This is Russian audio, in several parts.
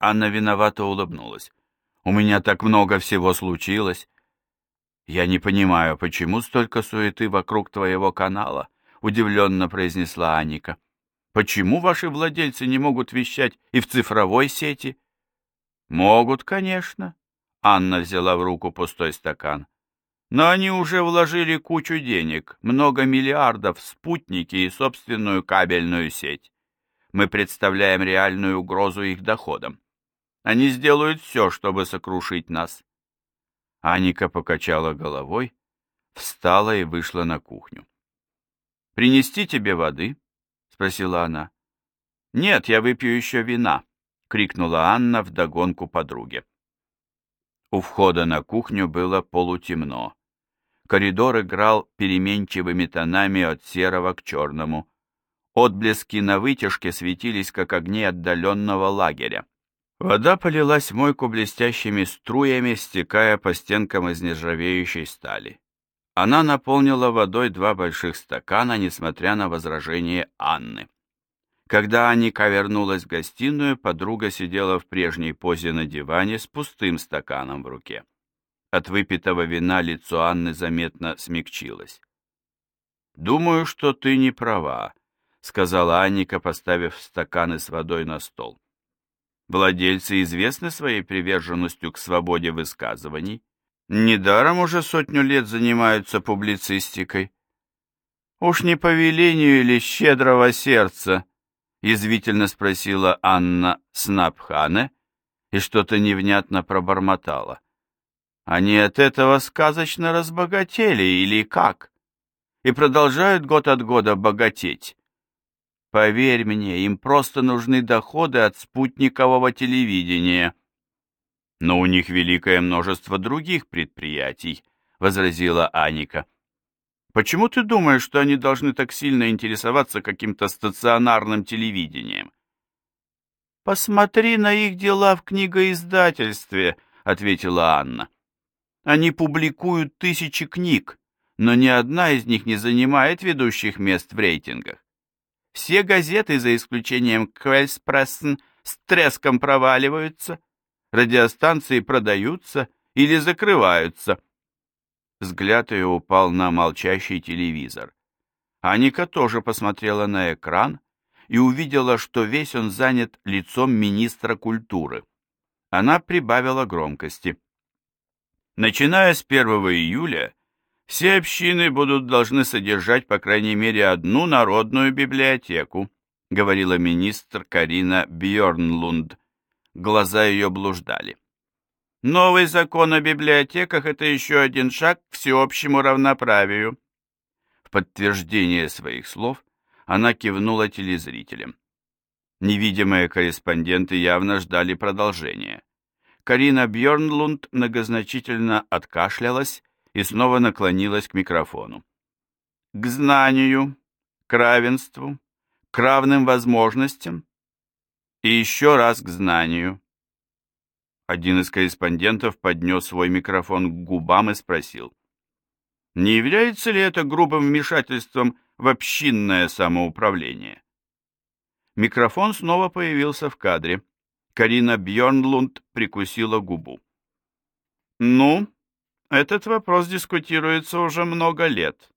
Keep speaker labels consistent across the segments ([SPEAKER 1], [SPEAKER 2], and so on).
[SPEAKER 1] Анна виновато улыбнулась. «У меня так много всего случилось». «Я не понимаю, почему столько суеты вокруг твоего канала?» — удивленно произнесла Аника. «Почему ваши владельцы не могут вещать и в цифровой сети?» «Могут, конечно», — Анна взяла в руку пустой стакан. «Но они уже вложили кучу денег, много миллиардов в спутники и собственную кабельную сеть. Мы представляем реальную угрозу их доходам. Они сделают все, чтобы сокрушить нас. Аника покачала головой, встала и вышла на кухню. «Принести тебе воды?» — спросила она. «Нет, я выпью еще вина», — крикнула Анна вдогонку подруге. У входа на кухню было полутемно. Коридор играл переменчивыми тонами от серого к черному. Отблески на вытяжке светились, как огни отдаленного лагеря. Вода полилась в мойку блестящими струями, стекая по стенкам из нержавеющей стали. Она наполнила водой два больших стакана, несмотря на возражение Анны. Когда Аника вернулась в гостиную, подруга сидела в прежней позе на диване с пустым стаканом в руке. От выпитого вина лицо Анны заметно смягчилось. «Думаю, что ты не права», — сказала Анника, поставив стаканы с водой на стол. Владельцы известны своей приверженностью к свободе высказываний. Недаром уже сотню лет занимаются публицистикой. «Уж не по велению или щедрого сердца?» — язвительно спросила Анна Снапхане и что-то невнятно пробормотала. «Они от этого сказочно разбогатели или как? И продолжают год от года богатеть?» Поверь мне, им просто нужны доходы от спутникового телевидения. Но у них великое множество других предприятий, возразила Аника. Почему ты думаешь, что они должны так сильно интересоваться каким-то стационарным телевидением? Посмотри на их дела в книгоиздательстве, ответила Анна. Они публикуют тысячи книг, но ни одна из них не занимает ведущих мест в рейтингах. Все газеты, за исключением Квельспрессен, с треском проваливаются, радиостанции продаются или закрываются. Взгляд ее упал на молчащий телевизор. Аника тоже посмотрела на экран и увидела, что весь он занят лицом министра культуры. Она прибавила громкости. Начиная с 1 июля все общины будут должны содержать по крайней мере одну народную библиотеку, говорила министр Карина Бьорнлунд. Глаза ее блуждали. Новый закон о библиотеках – это еще один шаг к всеобщему равноправию. В подтверждение своих слов она кивнула телезрителям. Невидимые корреспонденты явно ждали продолжения. Карина Бьорнлунд многозначительно откашлялась и снова наклонилась к микрофону. К знанию, к равенству, к равным возможностям и еще раз к знанию. Один из корреспондентов поднес свой микрофон к губам и спросил, не является ли это грубым вмешательством в общинное самоуправление? Микрофон снова появился в кадре. Карина Бьорнлунд прикусила губу. «Ну, этот вопрос дискутируется уже много лет.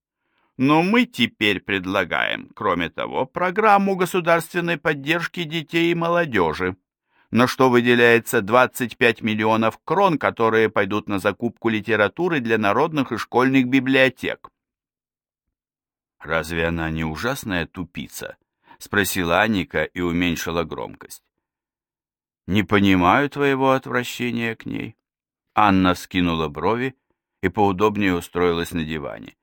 [SPEAKER 1] Но мы теперь предлагаем, кроме того, программу государственной поддержки детей и молодежи, на что выделяется 25 миллионов крон, которые пойдут на закупку литературы для народных и школьных библиотек. «Разве она не ужасная тупица?» — спросила Аника и уменьшила громкость. «Не понимаю твоего отвращения к ней». Анна скинула брови и поудобнее устроилась на диване.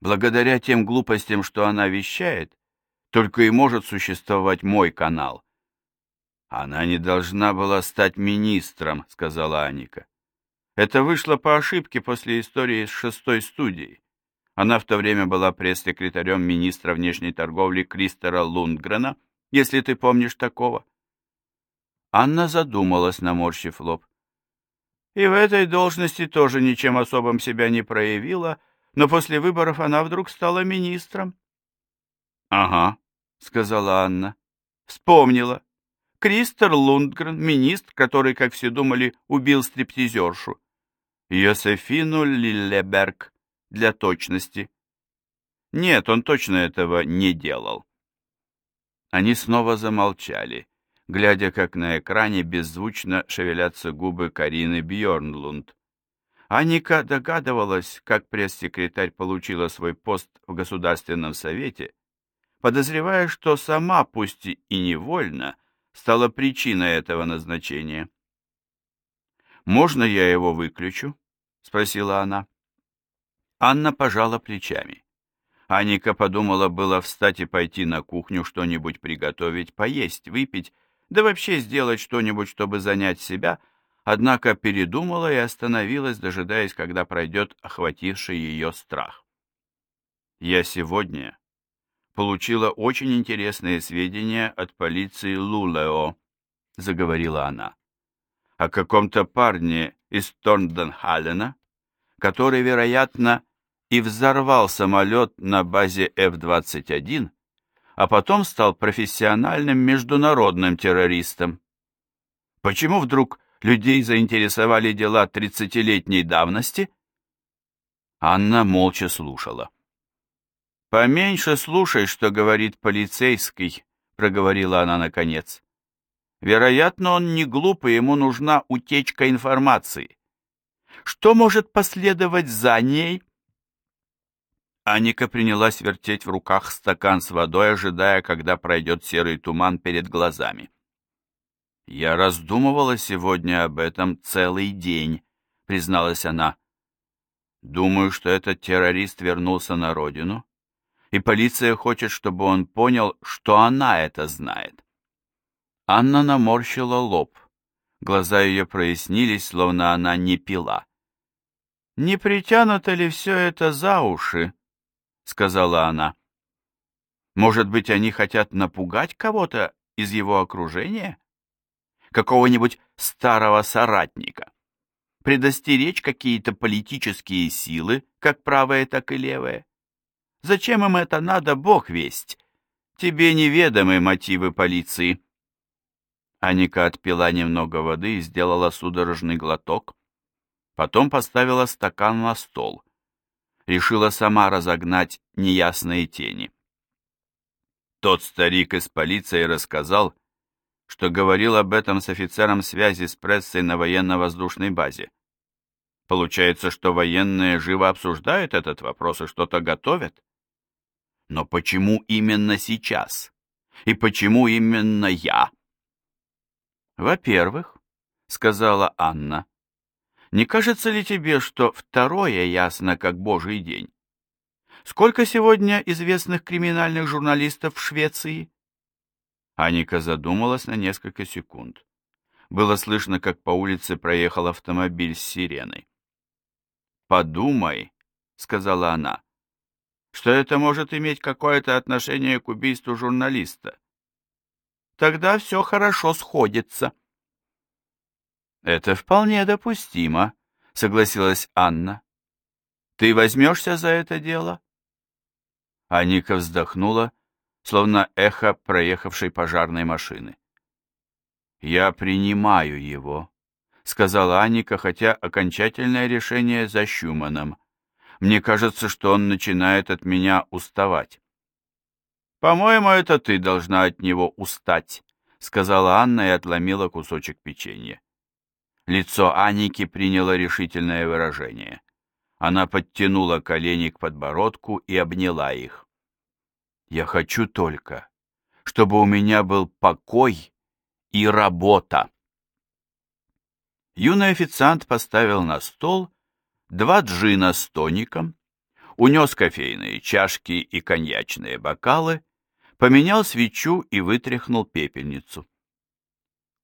[SPEAKER 1] Благодаря тем глупостям, что она вещает, только и может существовать мой канал. Она не должна была стать министром, сказала Аника. Это вышло по ошибке после истории с шестой студией. Она в то время была пресс-секретарем министра внешней торговли Кристера Лундгрена, если ты помнишь такого. Анна задумалась, наморщив лоб и в этой должности тоже ничем особым себя не проявила, но после выборов она вдруг стала министром. — Ага, — сказала Анна. — Вспомнила. Кристер Лундгрен, министр, который, как все думали, убил стриптизершу. Йосефину Лиллеберг, для точности. Нет, он точно этого не делал. Они снова замолчали, глядя, как на экране беззвучно шевелятся губы Карины Бьорнлунд. Аника догадывалась, как пресс-секретарь получила свой пост в Государственном Совете, подозревая, что сама, пусть и невольно, стала причиной этого назначения. «Можно я его выключу?» — спросила она. Анна пожала плечами. Аника подумала было встать и пойти на кухню что-нибудь приготовить, поесть, выпить, да вообще сделать что-нибудь, чтобы занять себя, однако передумала и остановилась, дожидаясь, когда пройдет охвативший ее страх. «Я сегодня получила очень интересные сведения от полиции Лулео», — заговорила она, — «о каком-то парне из Торнденхалена, который, вероятно, и взорвал самолет на базе F-21, а потом стал профессиональным международным террористом. Почему вдруг людей заинтересовали дела тридцатилетней давности? Анна молча слушала. «Поменьше слушай, что говорит полицейский», — проговорила она наконец. «Вероятно, он не глуп, и ему нужна утечка информации. Что может последовать за ней?» Аника принялась вертеть в руках стакан с водой, ожидая, когда пройдет серый туман перед глазами. «Я раздумывала сегодня об этом целый день», — призналась она. «Думаю, что этот террорист вернулся на родину, и полиция хочет, чтобы он понял, что она это знает». Анна наморщила лоб. Глаза ее прояснились, словно она не пила. «Не притянуто ли все это за уши?» Сказала она. Может быть, они хотят напугать кого-то из его окружения? Какого-нибудь старого соратника? Предостеречь какие-то политические силы, как правые, так и левые? Зачем им это надо, бог весть? Тебе неведомы мотивы полиции. Аника отпила немного воды и сделала судорожный глоток. Потом поставила стакан на стол решила сама разогнать неясные тени. Тот старик из полиции рассказал, что говорил об этом с офицером связи с прессой на военно-воздушной базе. Получается, что военные живо обсуждают этот вопрос и что-то готовят? Но почему именно сейчас? И почему именно я? Во-первых, сказала Анна, не кажется ли тебе, что второе ясно как божий день? Сколько сегодня известных криминальных журналистов в Швеции? Аника задумалась на несколько секунд. Было слышно, как по улице проехал автомобиль с сиреной. «Подумай», — сказала она, — «что это может иметь какое-то отношение к убийству журналиста. Тогда все хорошо сходится». «Это вполне допустимо», — согласилась Анна. «Ты возьмешься за это дело?» Аника вздохнула, словно эхо проехавшей пожарной машины. «Я принимаю его», — сказала Аника, хотя окончательное решение за Щуманом. «Мне кажется, что он начинает от меня уставать». «По-моему, это ты должна от него устать», — сказала Анна и отломила кусочек печенья. Лицо Аники приняло решительное выражение. Она подтянула колени к подбородку и обняла их. «Я хочу только, чтобы у меня был покой и работа». Юный официант поставил на стол два джина с тоником, унес кофейные чашки и коньячные бокалы, поменял свечу и вытряхнул пепельницу.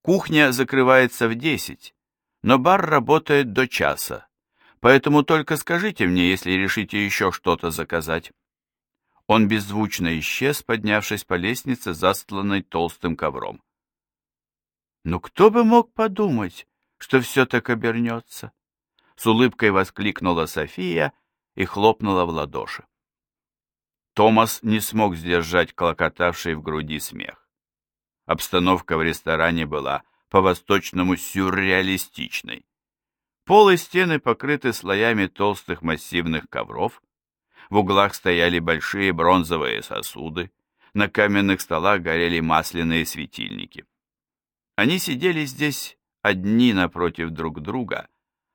[SPEAKER 1] Кухня закрывается в десять, но бар работает до часа, поэтому только скажите мне, если решите еще что-то заказать». Он беззвучно исчез, поднявшись по лестнице, застланной толстым ковром. «Ну кто бы мог подумать, что все так обернется?» С улыбкой воскликнула София и хлопнула в ладоши. Томас не смог сдержать клокотавший в груди смех. Обстановка в ресторане была по-восточному сюрреалистичной. Пол и стены покрыты слоями толстых массивных ковров, в углах стояли большие бронзовые сосуды, на каменных столах горели масляные светильники. Они сидели здесь одни напротив друг друга,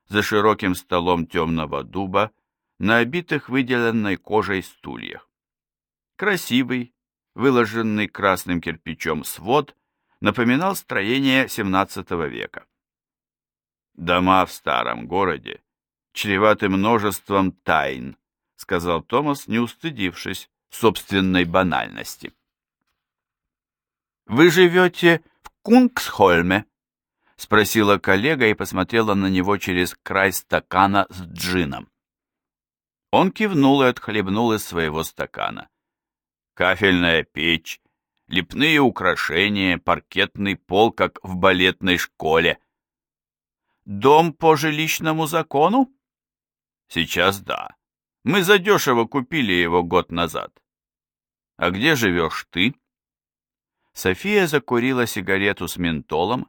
[SPEAKER 1] за широким столом темного дуба, на обитых выделенной кожей стульях. Красивый, выложенный красным кирпичом свод напоминал строение XVII века. Дома в старом городе чреваты множеством тайн, сказал Томас, не устыдившись собственной банальности. «Вы живете в Кунгсхольме?» — спросила коллега и посмотрела на него через край стакана с джином. Он кивнул и отхлебнул из своего стакана. Кафельная печь, лепные украшения, паркетный пол, как в балетной школе. «Дом по жилищному закону?» «Сейчас да. Мы задешево купили его год назад. А где живешь ты?» София закурила сигарету с ментолом,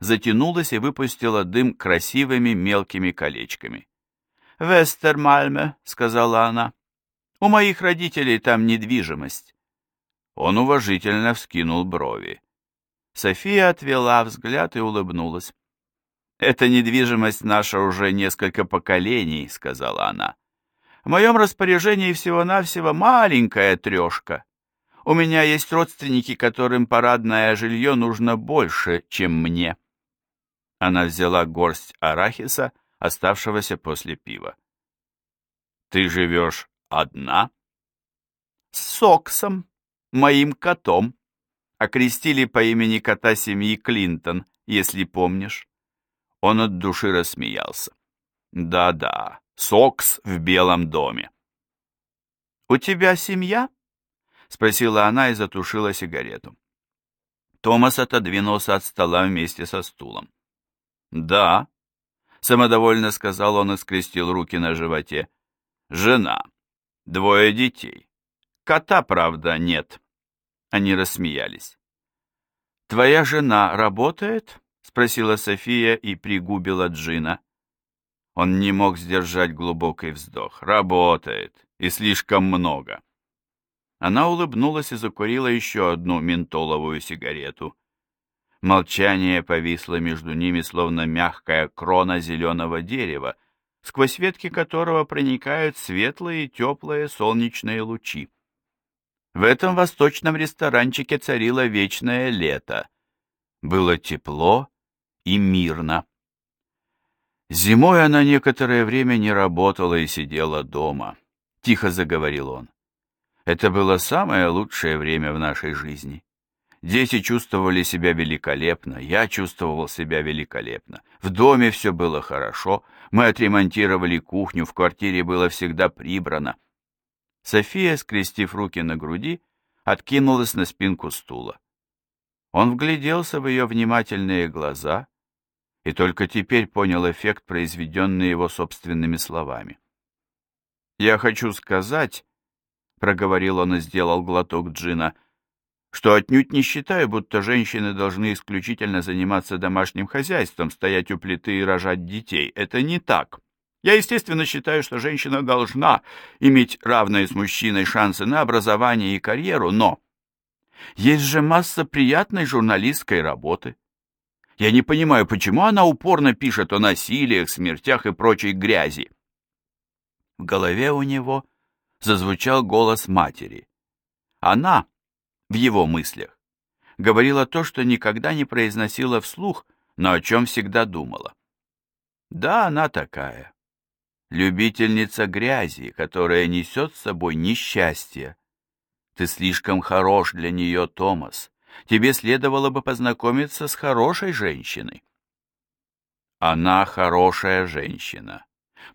[SPEAKER 1] затянулась и выпустила дым красивыми мелкими колечками. «Вестермальме», — сказала она. «У моих родителей там недвижимость». Он уважительно вскинул брови. София отвела взгляд и улыбнулась. «Эта недвижимость наша уже несколько поколений», — сказала она. «В моем распоряжении всего-навсего маленькая трешка. У меня есть родственники, которым парадное жилье нужно больше, чем мне». Она взяла горсть арахиса, оставшегося после пива. «Ты живешь одна?» «С Соксом, моим котом. Окрестили по имени кота семьи Клинтон, если помнишь». Он от души рассмеялся. «Да-да, Сокс в Белом доме». «У тебя семья?» — спросила она и затушила сигарету. Томас отодвинулся от стола вместе со стулом. «Да», — самодовольно сказал он и скрестил руки на животе. «Жена. Двое детей. Кота, правда, нет». Они рассмеялись. «Твоя жена работает?» — спросила София и пригубила джина. Он не мог сдержать глубокий вздох. «Работает. И слишком много». Она улыбнулась и закурила еще одну ментоловую сигарету. Молчание повисло между ними, словно мягкая крона зеленого дерева, сквозь ветки которого проникают светлые теплые солнечные лучи. В этом восточном ресторанчике царило вечное лето. Было тепло и мирно. Зимой она некоторое время не работала и сидела дома. Тихо заговорил он. Это было самое лучшее время в нашей жизни. Дети чувствовали себя великолепно, я чувствовал себя великолепно. В доме все было хорошо, мы отремонтировали кухню, в квартире было всегда прибрано. София, скрестив руки на груди, откинулась на спинку стула. Он вгляделся в ее внимательные глаза и только теперь понял эффект, произведенный его собственными словами. «Я хочу сказать», — проговорил он и сделал глоток джина, — что отнюдь не считаю, будто женщины должны исключительно заниматься домашним хозяйством, стоять у плиты и рожать детей. Это не так. Я, естественно, считаю, что женщина должна иметь равные с мужчиной шансы на образование и карьеру, но есть же масса приятной журналистской работы. Я не понимаю, почему она упорно пишет о насилиях, смертях и прочей грязи. В голове у него зазвучал голос матери. Она в его мыслях, говорила то, что никогда не произносила вслух, но о чем всегда думала. Да, она такая. Любительница грязи, которая несет с собой несчастье. Ты слишком хорош для нее, Томас. Тебе следовало бы познакомиться с хорошей женщиной. Она хорошая женщина,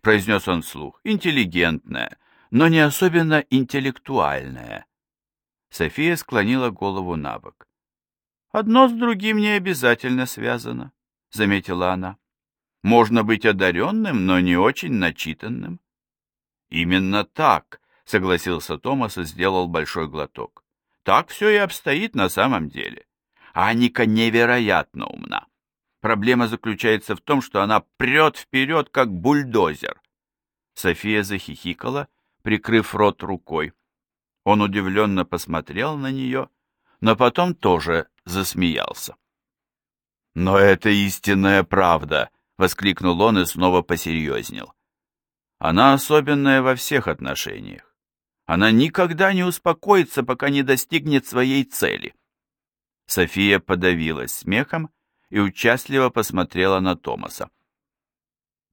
[SPEAKER 1] произнес он вслух, интеллигентная, но не особенно интеллектуальная. София склонила голову на бок. «Одно с другим не обязательно связано», — заметила она. «Можно быть одаренным, но не очень начитанным». «Именно так», — согласился Томас и сделал большой глоток. «Так все и обстоит на самом деле. Аника невероятно умна. Проблема заключается в том, что она прет вперед, как бульдозер. София захихикала, прикрыв рот рукой. Он удивленно посмотрел на нее, но потом тоже засмеялся. «Но это истинная правда!» — воскликнул он и снова посерьезнел. «Она особенная во всех отношениях. Она никогда не успокоится, пока не достигнет своей цели». София подавилась смехом и участливо посмотрела на Томаса.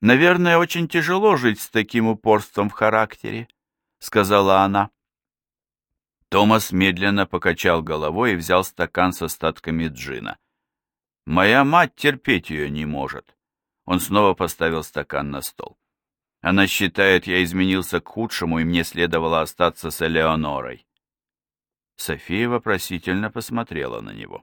[SPEAKER 1] «Наверное, очень тяжело жить с таким упорством в характере», — сказала она. Томас медленно покачал головой и взял стакан с остатками джина. «Моя мать терпеть ее не может». Он снова поставил стакан на стол. Она считает, я изменился к худшему, и мне следовало остаться с Элеонорой. София вопросительно посмотрела на него.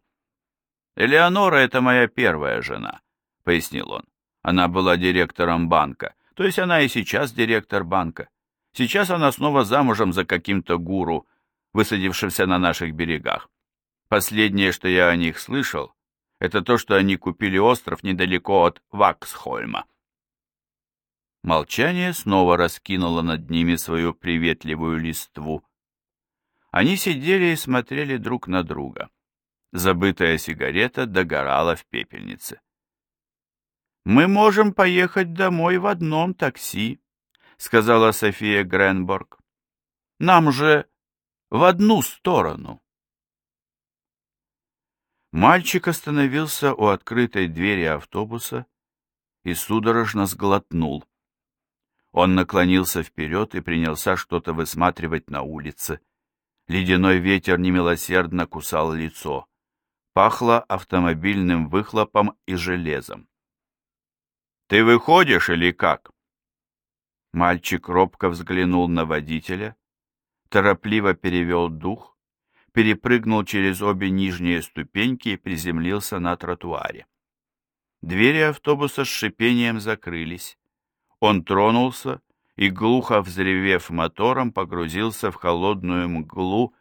[SPEAKER 1] «Элеонора — это моя первая жена», — пояснил он. «Она была директором банка, то есть она и сейчас директор банка. Сейчас она снова замужем за каким-то гуру, высадившимся на наших берегах. Последнее, что я о них слышал, это то, что они купили остров недалеко от Ваксхольма. Молчание снова раскинуло над ними свою приветливую листву. Они сидели и смотрели друг на друга. Забытая сигарета догорала в пепельнице. «Мы можем поехать домой в одном такси», — сказала София Гренборг. «Нам же в одну сторону». Мальчик остановился у открытой двери автобуса и судорожно сглотнул. Он наклонился вперед и принялся что-то высматривать на улице. Ледяной ветер немилосердно кусал лицо. Пахло автомобильным выхлопом и железом. «Ты выходишь или как?» Мальчик робко взглянул на водителя, торопливо перевел дух, перепрыгнул через обе нижние ступеньки и приземлился на тротуаре. Двери автобуса с шипением закрылись. Он тронулся и, глухо взревев мотором, погрузился в холодную мглу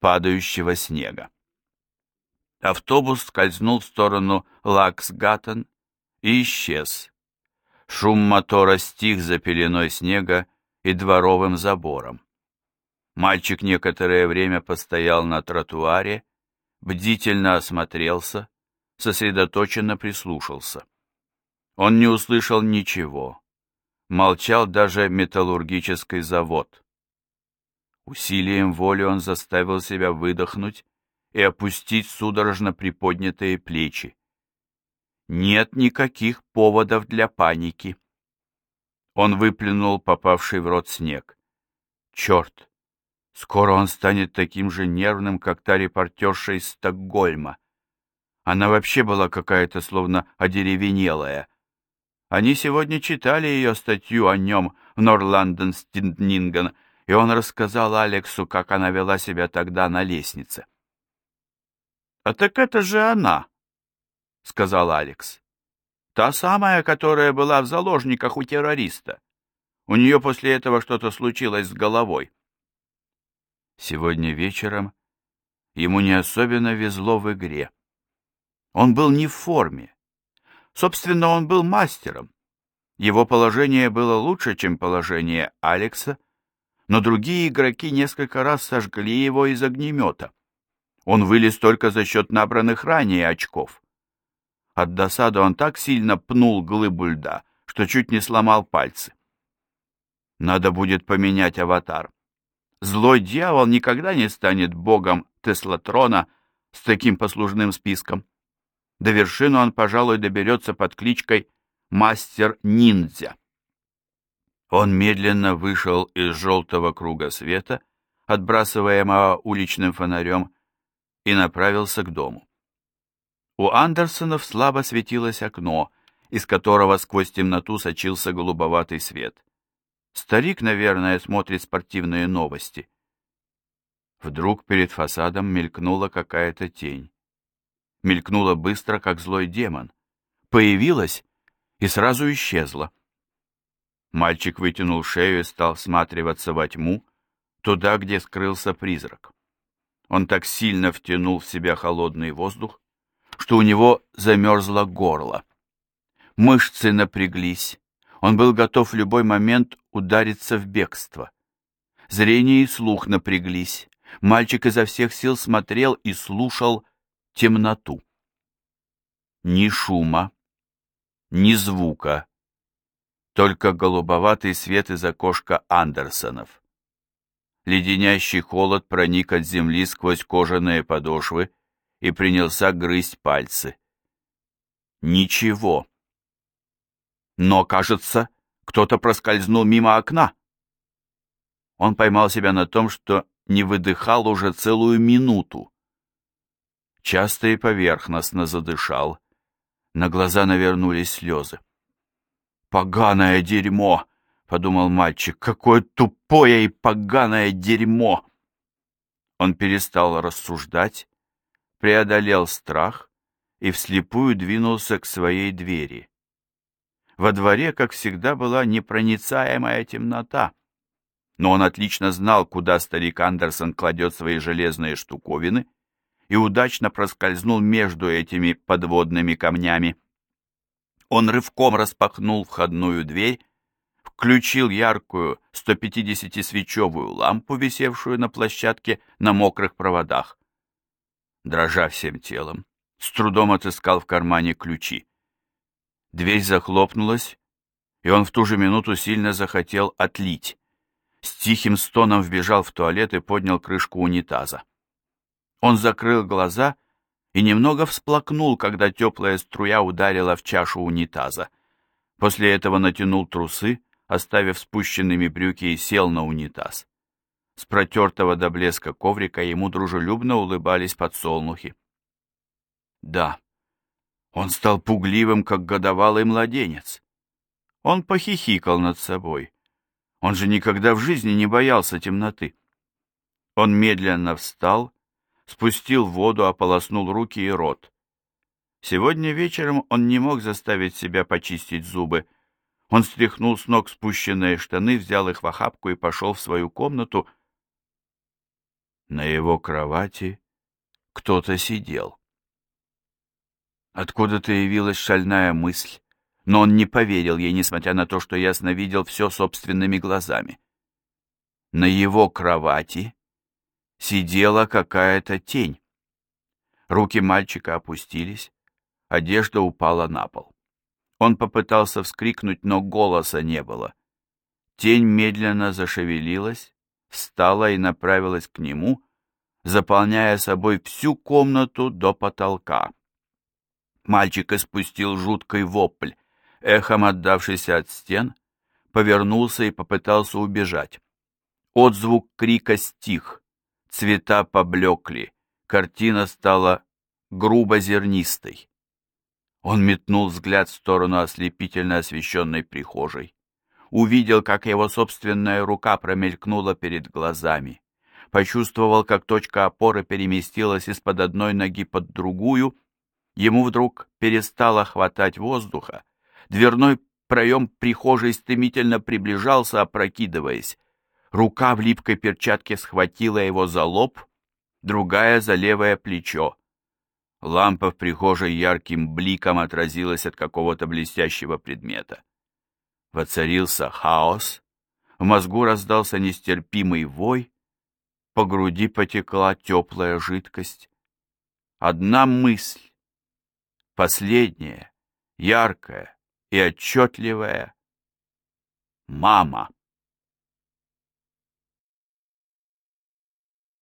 [SPEAKER 1] падающего снега. Автобус скользнул в сторону Лаксгаттен и исчез. Шум мотора стих за пеленой снега и дворовым забором. Мальчик некоторое время постоял на тротуаре, бдительно осмотрелся, сосредоточенно прислушался. Он не услышал ничего. Молчал даже металлургический завод. Усилием воли он заставил себя выдохнуть и опустить судорожно приподнятые плечи. Нет никаких поводов для паники. Он выплюнул попавший в рот снег. Черт! Скоро он станет таким же нервным, как та репортерша из Стокгольма. Она вообще была какая-то словно одеревенелая. Они сегодня читали ее статью о нем в Норланден Стинднинген, и он рассказал Алексу, как она вела себя тогда на лестнице. «А так это же она», — сказал Алекс. «Та самая, которая была в заложниках у террориста. У нее после этого что-то случилось с головой». Сегодня вечером ему не особенно везло в игре. Он был не в форме. Собственно, он был мастером. Его положение было лучше, чем положение Алекса, но другие игроки несколько раз сожгли его из огнемета. Он вылез только за счет набранных ранее очков. От досады он так сильно пнул глыбу льда, что чуть не сломал пальцы. Надо будет поменять аватар. Злой дьявол никогда не станет богом Теслатрона с таким послужным списком. До вершины он, пожалуй, доберется под кличкой «Мастер-ниндзя». Он медленно вышел из желтого круга света, отбрасываемого уличным фонарем, и направился к дому. У Андерсонов слабо светилось окно, из которого сквозь темноту сочился голубоватый свет. Старик, наверное, смотрит спортивные новости. Вдруг перед фасадом мелькнула какая-то тень. Мелькнула быстро, как злой демон. Появилась и сразу исчезла. Мальчик вытянул шею и стал всматриваться во тьму, туда, где скрылся призрак. Он так сильно втянул в себя холодный воздух, что у него замерзло горло. Мышцы напряглись. Он был готов в любой момент удариться в бегство. Зрение и слух напряглись. Мальчик изо всех сил смотрел и слушал темноту. Ни шума, ни звука, только голубоватый свет из окошка Андерсонов. Леденящий холод проник от земли сквозь кожаные подошвы и принялся грызть пальцы. Ничего. Но, кажется, кто-то проскользнул мимо окна. Он поймал себя на том, что не выдыхал уже целую минуту. Часто и поверхностно задышал. На глаза навернулись слезы. «Поганое дерьмо!» — подумал мальчик. «Какое тупое и поганое дерьмо!» Он перестал рассуждать, преодолел страх и вслепую двинулся к своей двери. Во дворе, как всегда, была непроницаемая темнота, но он отлично знал, куда старик Андерсон кладет свои железные штуковины, и удачно проскользнул между этими подводными камнями. Он рывком распахнул входную дверь, включил яркую 150-свечевую лампу, висевшую на площадке на мокрых проводах. Дрожа всем телом, с трудом отыскал в кармане ключи. Дверь захлопнулась, и он в ту же минуту сильно захотел отлить с тихим стоном вбежал в туалет и поднял крышку унитаза. Он закрыл глаза и немного всплакнул, когда теплая струя ударила в чашу унитаза. После этого натянул трусы, оставив спущенными брюки и сел на унитаз. С протертого до блеска коврика ему дружелюбно улыбались подсолнухи. Да, он стал пугливым, как годовалый младенец. Он похихикал над собой. Он же никогда в жизни не боялся темноты. Он медленно встал, спустил воду, ополоснул руки и рот. Сегодня вечером он не мог заставить себя почистить зубы. Он стряхнул с ног спущенные штаны, взял их в охапку и пошел в свою комнату. На его кровати кто-то сидел. Откуда-то явилась шальная мысль но он не поверил ей, несмотря на то, что ясно видел все собственными глазами. На его кровати сидела какая-то тень. Руки мальчика опустились, одежда упала на пол. Он попытался вскрикнуть, но голоса не было. Тень медленно зашевелилась, встала и направилась к нему, заполняя собой всю комнату до потолка. Мальчик испустил жуткий вопль эхом отдавшийся от стен, повернулся и попытался убежать. Отзвук крика стих, цвета поблекли, картина стала грубо зернистой. Он метнул взгляд в сторону ослепительно освещенной прихожей. Увидел, как его собственная рука промелькнула перед глазами. Почувствовал, как точка опоры переместилась из-под одной ноги под другую. Ему вдруг перестало хватать воздуха, Дверной проем прихожей стремительно приближался, опрокидываясь. Рука в липкой перчатке схватила его за лоб, другая — за левое плечо. Лампа в прихожей ярким бликом отразилась от какого-то блестящего предмета. Воцарился хаос, в мозгу раздался нестерпимый вой, по груди потекла теплая жидкость. Одна мысль, последняя, яркая, и отчетливая «Мама».